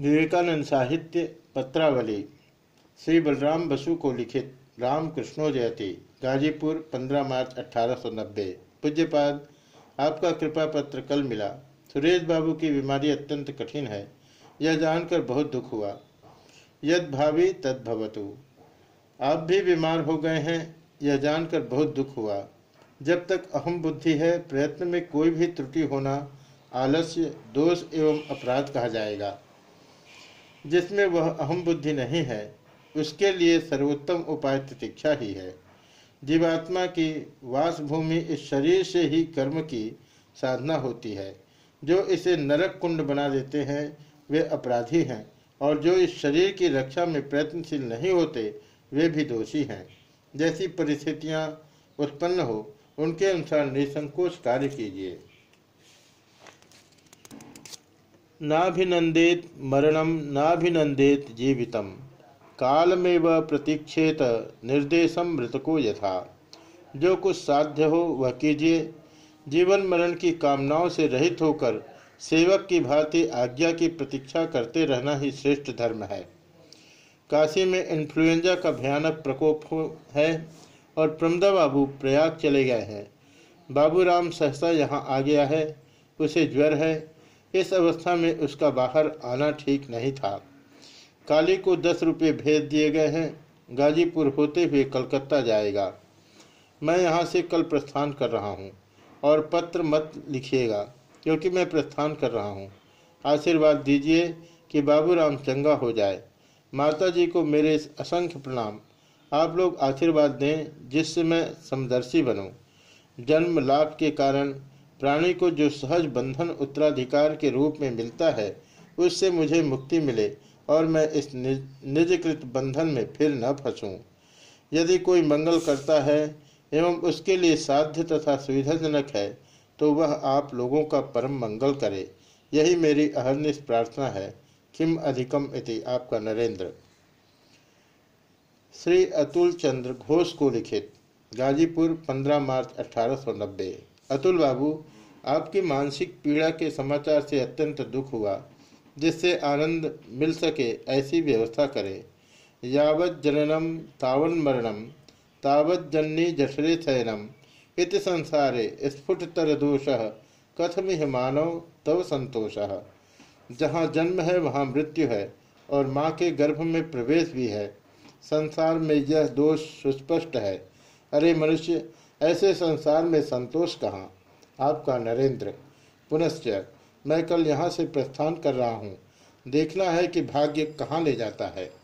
विवेकानंद साहित्य पत्रावली, श्री बलराम बसु को लिखित राम कृष्णो जयती, गाजीपुर 15 मार्च 1890 पूज्यपाद, आपका कृपा पत्र कल मिला। सुरेश बाबू की बीमारी अत्यंत कठिन है। यह जानकर बहुत दुख हुआ। यद भावी, तद भवतु। आप भी बीमार हो गए हैं, यह जानकर बहुत दुख हुआ। जब तक अहम बुद्धि है, प्रयत्न में कोई भी त्रुटि होना आलस्य, दोष एवं अपराध कहा जाएगा। जिसमें वह अहम बुद्धि नहीं है, उसके लिए सर्वोत्तम उपाय प्रतीक्षा ही है। जीवात्मा की वासभूमि इस शरीर से ही कर्म की साधना होती है। जो इसे नरक कुंड बना देते हैं, वे अपराधी हैं, और जो इस शरीर की रक्षा में प्रयत्नशील नहीं होते, वे भी दोषी हैं। जैसी परिस्थितियाँ उत्पन्न हो, उनके अनुसार निसंकोच कार्य कीजिए। नाभिनंदेत मरणम नाभिनंदेत जीवितम कालमेव प्रतीक्षेत निर्देशम मृतको यथा। जो कुछ साध्य हो, वह कीजिए। जीवन मरण की कामनाओं से रहित होकर सेवक की भांति आज्ञा की प्रतीक्षा करते रहना ही श्रेष्ठ धर्म है। काशी में इन्फ्लुएंजा का भयानक प्रकोप है और प्रमदा बाबू प्रयाग चले गए हैं। बाबूराम सहसा यहाँ आ गया है। उसे ज्वर है। इस अवस्था में उसका बाहर आना ठीक नहीं था। काली को दस रुपये भेज दिए गए हैं। गाजीपुर होते हुए कलकत्ता जाएगा। मैं यहाँ से कल प्रस्थान कर रहा हूँ और पत्र मत लिखिएगा, क्योंकि मैं प्रस्थान कर रहा हूँ। आशीर्वाद दीजिए कि बाबूराम चंगा हो जाए। माता जी को मेरे असंख्य प्रणाम। आप लोग आशीर्वाद दें, जिससे मैं समदर्शी बनूं। जन्म लाभ के कारण प्राणी को जो सहज बंधन उत्तराधिकार के रूप में मिलता है, उससे मुझे मुक्ति मिले और मैं इस निजकृत बंधन में फिर न फंसूं। यदि कोई मंगल करता है एवं उसके लिए साध्य तथा सुविधाजनक है तो वह आप लोगों का परम मंगल करे। यही मेरी अहरनिश प्रार्थना है। किम अधिकम इति, आपका नरेंद्र। श्री अतुल चंद्र घोष को लिखित, गाजीपुर 15 मार्च 1890 अतुल बाबू, आपकी मानसिक पीड़ा के समाचार से अत्यंत दुख हुआ, जिससे आनंद मिल सके ऐसी व्यवस्था करें। यावत जननम तावन मरणम, तावत जननी जठरे शयनम इत संसारे स्फुटतर दोष, कथम ही मानव तव संतोष। जहाँ जन्म है, वहाँ मृत्यु है, और माँ के गर्भ में प्रवेश भी है। संसार में यह दोष सुस्पष्ट है। अरे मनुष्य ऐसे संसार में संतोष कहाँ? आपका नरेंद्र, पुनश्च मैं कल यहाँ से प्रस्थान कर रहा हूँ। देखना है कि भाग्य कहाँ ले जाता है।